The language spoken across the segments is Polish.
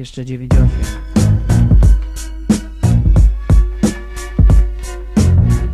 Jeszcze 98.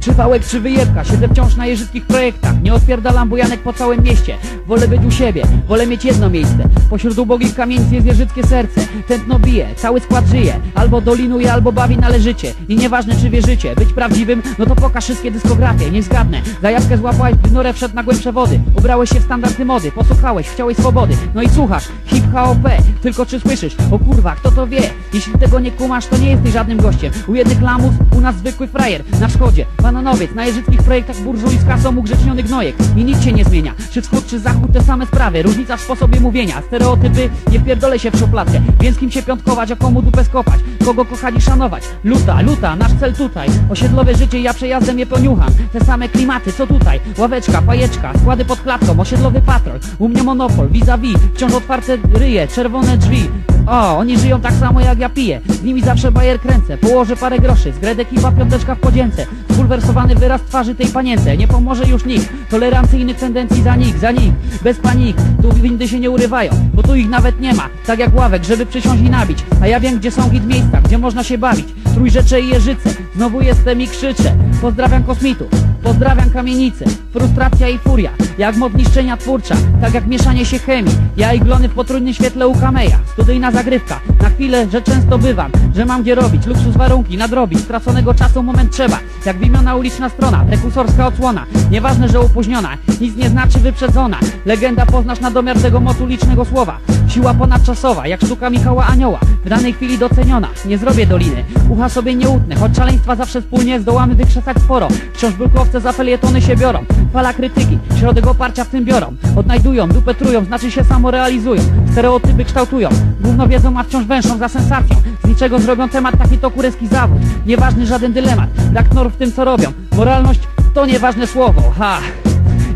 Czy wałek, czy wyjebka, siedzę wciąż na jeżyckich projektach. Nie odpierdalam bujanek po całym mieście Wolę być u siebie, wolę mieć jedno miejsce. Pośród ubogich kamienic jest jeżyckie serce. Tętno bije, cały skład żyje. Albo dolinuje, albo bawi należycie. I nieważne czy wierzycie, być prawdziwym No to pokaż wszystkie dyskografie, niech zgadnę. Zajawkę złapałeś, gdy norę wszedł na głębsze wody. Ubrałeś się w standardy mody, posłuchałeś, chciałeś swobody. No i słuchasz, hip hop, tylko czy słyszysz? O kurwa, kto to wie? Jeśli tego nie kumasz, to nie jesteś żadnym gościem. U jednych lamus, u nas zwykły frajer. Na wschodzie, bananowiec, na jeżyckich projektach burżuj z kasą ugrzeczniony gnojek. I nic się nie zmienia, czy wschód, czy zachód, te same sprawy. Różnica w sposobie mówienia, stereotypy, nie wpierdolę się w szufladkę Więc kim się piątkować, a komu dupę skopać? Kogo kochać i szanować? Luta, luta, nasz cel tutaj. Osiedlowe życie, ja przejazdem je poniucham. Te same klimaty, co tutaj. Ławeczka, pajeczka, składy pod klatką Osiedlowy patrol, u mnie monopol Vis-a-vis, wciąż otwarte ryje, czerwone drzwi. O, oni żyją tak samo jak ja piję. Z nimi zawsze bajer kręcę Położę parę groszy, z gredek i piąteczka w podzięce Spulwersowany wyraz twarzy tej panience. Nie pomoże już nikt. Tolerancyjnych tendencji za nich, za nich Bez panik, tu windy się nie urywają Bo tu ich nawet nie ma. Tak jak ławek, żeby przysiąść i nabić. A ja wiem gdzie są hit miejsca, gdzie można się bawić. Trójrzecze i Jeżyce. Znowu jestem i krzyczę. Pozdrawiam kosmitów Pozdrawiam kamienice, frustracja i furia Jak mod niszczenia twórcza, tak jak mieszanie się chemii. Ja i glony w potrójnym świetle u kameja Studyjna zagrywka, na chwilę, że często bywam Że mam gdzie robić, luksus warunki, nadrobić. Straconego czasu moment trzeba Jak wymiona uliczna strona, prekursorska odsłona. Nieważne, że opóźniona, nic nie znaczy wyprzedzona. Legenda poznasz na domiar tego motu licznego słowa Siła ponadczasowa, jak sztuka Michała Anioła. W danej chwili doceniona, nie zrobię doliny. Ucha sobie nieutne, choć szaleństwa zawsze wspólnie zdołamy wykrzesać sporo. Wciąż bulkowce za felietony się biorą. Fala krytyki, środek oparcia w tym biorą. Odnajdują, dupę trują, znaczy się samorealizują. Stereotypy kształtują, gówno wiedzą, a wciąż węszą za sensacją. Z niczego zrobią temat taki to kurewski zawód. Nieważny żaden dylemat, brak norm w tym co robią. Moralność to nieważne słowo, ha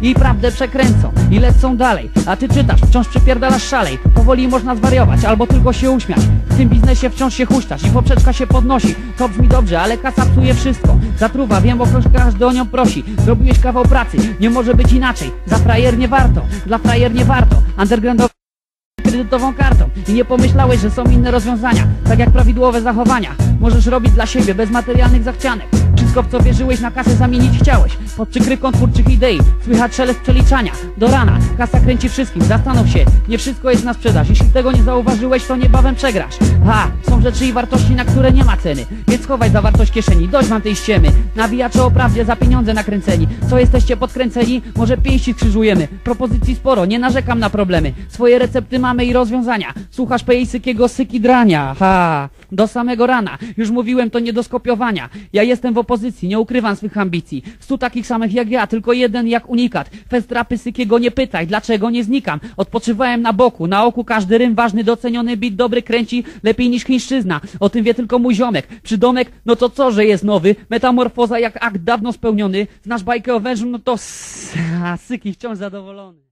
i prawdę przekręcą i lecą dalej. A ty czytasz, wciąż przypierdalasz szalej. Powoli można zwariować, albo tylko się uśmiać. W tym biznesie wciąż się huśtasz i poprzeczka się podnosi. To brzmi dobrze, ale kasa psuje wszystko. Zatruwa, wiem, bo każdy o nią prosi. Zrobiłeś kawał pracy, nie może być inaczej. Za frajer nie warto, dla frajer nie warto. Undergroundowy kredytową kartą. I nie pomyślałeś, że są inne rozwiązania, tak jak prawidłowe zachowania. Możesz robić dla siebie bez materialnych zachcianek. Wszystko w co wierzyłeś na kasę zamienić chciałeś. Pod przykryką twórczych idei słychać szelest przeliczania. Do rana, kasa kręci wszystkim, zastanów się, nie wszystko jest na sprzedaż. Jeśli tego nie zauważyłeś, to niebawem przegrasz. Ha, są rzeczy i wartości, na które nie ma ceny. Więc chowaj zawartość kieszeni, dość mam tej ściemy. Nawijacze o prawdzie za pieniądze nakręceni. Co jesteście podkręceni? Może pięści skrzyżujemy. Propozycji sporo, nie narzekam na problemy. Swoje recepty mamy i rozwiązania. Słuchasz pejsykiego syki drania. Ha, do samego rana. Już mówiłem, to nie do skopiowania. Ja jestem w opozycji, nie ukrywam swych ambicji. Stu takich samych jak ja, tylko jeden jak unikat. Fest rapy sykiego nie pytaj, dlaczego nie znikam. Odpoczywałem na boku, na oku każdy rym ważny, doceniony bit dobry kręci lepiej niż chińszczyzna. O tym wie tylko mój ziomek. Przydomek, no to co, że jest nowy? Metamorfoza jak akt dawno spełniony. Znasz bajkę o wężu, no to syki wciąż zadowolony.